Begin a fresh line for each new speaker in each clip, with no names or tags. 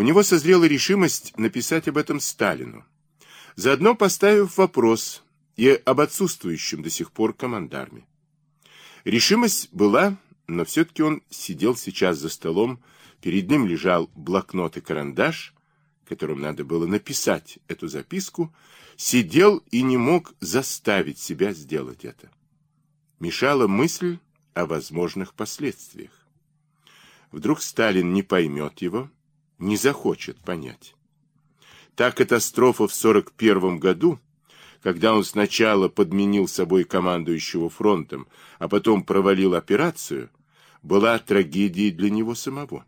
У него созрела решимость написать об этом Сталину, заодно поставив вопрос и об отсутствующем до сих пор командарме. Решимость была, но все-таки он сидел сейчас за столом, перед ним лежал блокнот и карандаш, которым надо было написать эту записку, сидел и не мог заставить себя сделать это. Мешала мысль о возможных последствиях. Вдруг Сталин не поймет его, не захочет понять. Та катастрофа в 41 году, когда он сначала подменил собой командующего фронтом, а потом провалил операцию, была трагедией для него самого.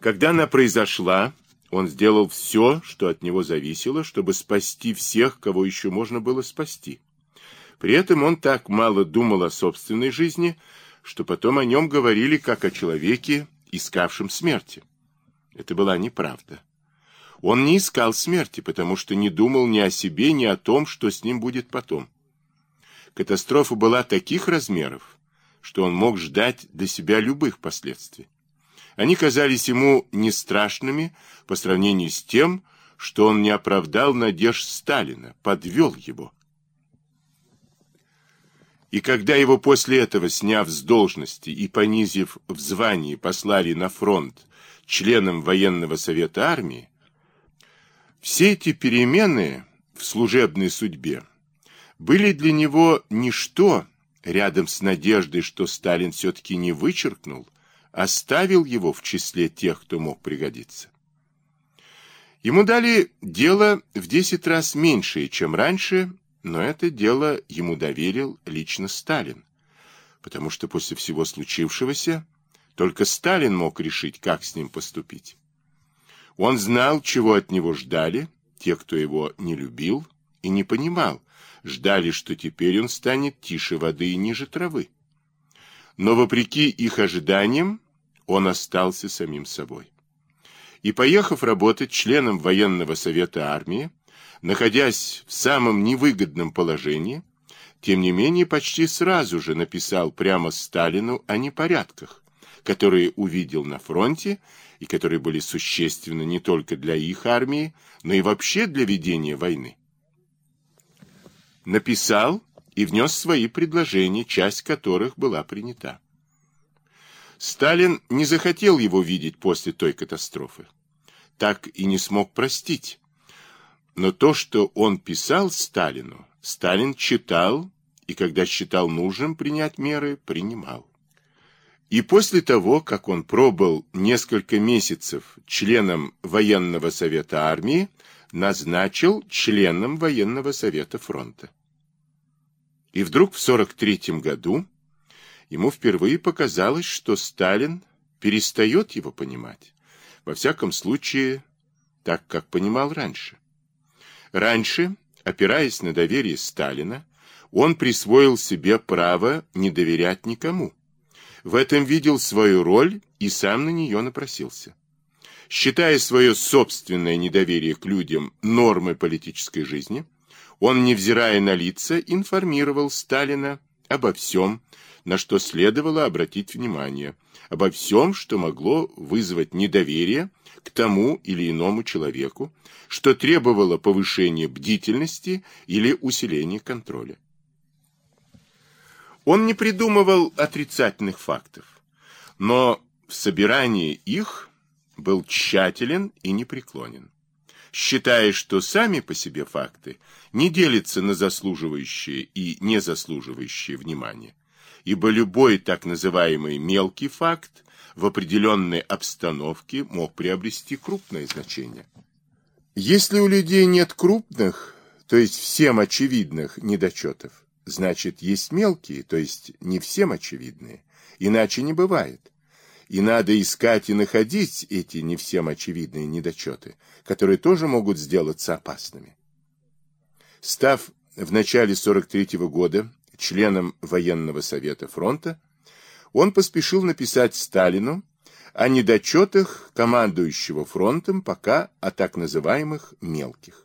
Когда она произошла, он сделал все, что от него зависело, чтобы спасти всех, кого еще можно было спасти. При этом он так мало думал о собственной жизни, что потом о нем говорили как о человеке, искавшем смерти. Это была неправда. Он не искал смерти, потому что не думал ни о себе, ни о том, что с ним будет потом. Катастрофа была таких размеров, что он мог ждать до себя любых последствий. Они казались ему не страшными по сравнению с тем, что он не оправдал надежд Сталина, подвел его. И когда его после этого, сняв с должности и понизив в звании, послали на фронт членом военного совета армии, все эти перемены в служебной судьбе были для него ничто рядом с надеждой, что Сталин все-таки не вычеркнул, оставил его в числе тех, кто мог пригодиться. Ему дали дело в десять раз меньшее, чем раньше, но это дело ему доверил лично Сталин, потому что после всего случившегося только Сталин мог решить, как с ним поступить. Он знал, чего от него ждали, те, кто его не любил и не понимал, ждали, что теперь он станет тише воды и ниже травы. Но вопреки их ожиданиям, он остался самим собой. И поехав работать членом военного совета армии, находясь в самом невыгодном положении, тем не менее почти сразу же написал прямо Сталину о непорядках, которые увидел на фронте и которые были существенны не только для их армии, но и вообще для ведения войны. Написал и внес свои предложения, часть которых была принята. Сталин не захотел его видеть после той катастрофы. Так и не смог простить но то, что он писал Сталину, Сталин читал и, когда считал нужным принять меры, принимал. И после того, как он пробыл несколько месяцев членом военного совета армии, назначил членом военного совета фронта. И вдруг в 43 году ему впервые показалось, что Сталин перестает его понимать, во всяком случае, так, как понимал раньше. Раньше, опираясь на доверие Сталина, он присвоил себе право не доверять никому. В этом видел свою роль и сам на нее напросился. Считая свое собственное недоверие к людям нормой политической жизни, он, невзирая на лица, информировал Сталина обо всем, на что следовало обратить внимание, обо всем, что могло вызвать недоверие к тому или иному человеку, что требовало повышения бдительности или усиления контроля. Он не придумывал отрицательных фактов, но в собирании их был тщателен и непреклонен, считая, что сами по себе факты не делятся на заслуживающие и незаслуживающие внимания, ибо любой так называемый мелкий факт в определенной обстановке мог приобрести крупное значение. Если у людей нет крупных, то есть всем очевидных недочетов, значит есть мелкие, то есть не всем очевидные, иначе не бывает. И надо искать и находить эти не всем очевидные недочеты, которые тоже могут сделаться опасными. Став в начале 43 -го года членом военного совета фронта, он поспешил написать Сталину о недочетах командующего фронтом пока о так называемых мелких.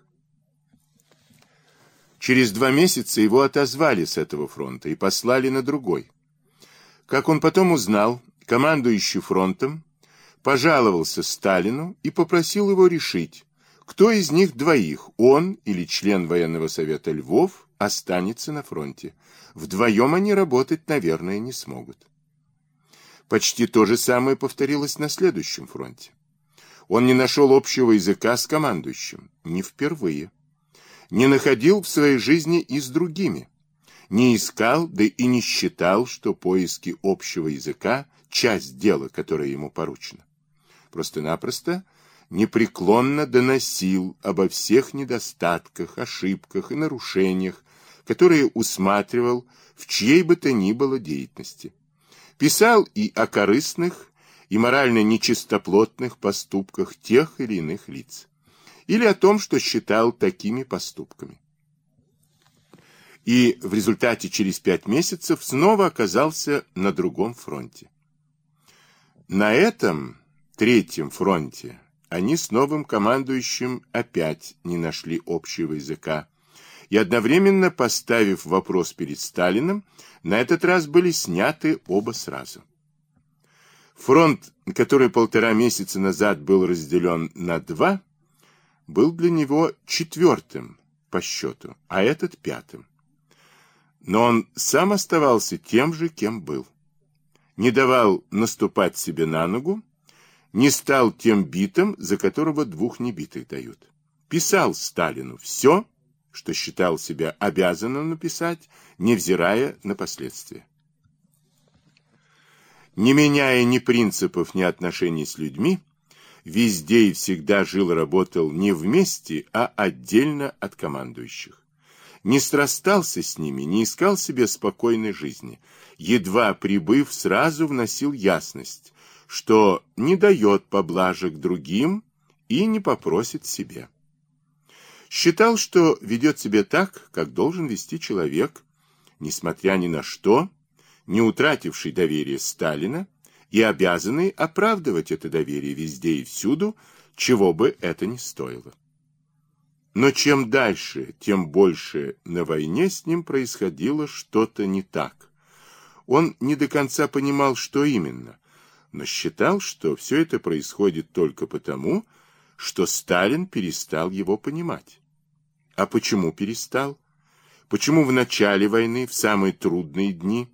Через два месяца его отозвали с этого фронта и послали на другой. Как он потом узнал, командующий фронтом пожаловался Сталину и попросил его решить, кто из них двоих, он или член военного совета Львов, останется на фронте. Вдвоем они работать, наверное, не смогут. Почти то же самое повторилось на следующем фронте. Он не нашел общего языка с командующим, не впервые. Не находил в своей жизни и с другими. Не искал, да и не считал, что поиски общего языка – часть дела, которое ему поручено. Просто-напросто – непреклонно доносил обо всех недостатках, ошибках и нарушениях, которые усматривал в чьей бы то ни было деятельности. Писал и о корыстных, и морально нечистоплотных поступках тех или иных лиц, или о том, что считал такими поступками. И в результате через пять месяцев снова оказался на другом фронте. На этом третьем фронте они с новым командующим опять не нашли общего языка. И одновременно, поставив вопрос перед Сталиным, на этот раз были сняты оба сразу. Фронт, который полтора месяца назад был разделен на два, был для него четвертым по счету, а этот пятым. Но он сам оставался тем же, кем был. Не давал наступать себе на ногу, не стал тем битым, за которого двух небитых дают. Писал Сталину все, что считал себя обязанным написать, невзирая на последствия. Не меняя ни принципов, ни отношений с людьми, везде и всегда жил-работал не вместе, а отдельно от командующих. Не срастался с ними, не искал себе спокойной жизни. Едва прибыв, сразу вносил ясность, что не дает поблажек другим и не попросит себе. Считал, что ведет себя так, как должен вести человек, несмотря ни на что, не утративший доверие Сталина и обязанный оправдывать это доверие везде и всюду, чего бы это ни стоило. Но чем дальше, тем больше на войне с ним происходило что-то не так. Он не до конца понимал, что именно, но считал, что все это происходит только потому, что Сталин перестал его понимать. А почему перестал? Почему в начале войны, в самые трудные дни,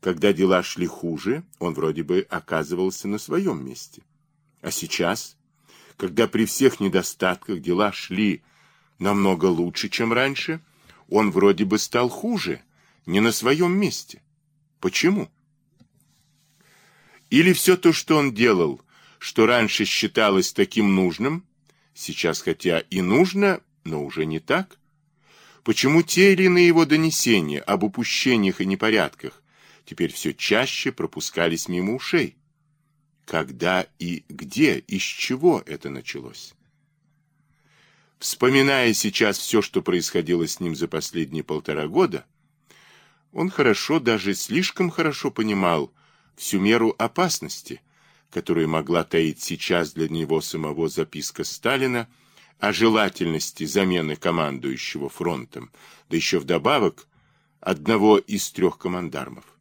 когда дела шли хуже, он вроде бы оказывался на своем месте? А сейчас, когда при всех недостатках дела шли намного лучше, чем раньше, он вроде бы стал хуже, не на своем месте. Почему? Или все то, что он делал, что раньше считалось таким нужным, сейчас хотя и нужно, но уже не так? Почему те или иные его донесения об упущениях и непорядках теперь все чаще пропускались мимо ушей? Когда и где, из чего это началось? Вспоминая сейчас все, что происходило с ним за последние полтора года, он хорошо, даже слишком хорошо понимал, всю меру опасности, которую могла таить сейчас для него самого записка Сталина о желательности замены командующего фронтом, да еще вдобавок одного из трех командармов.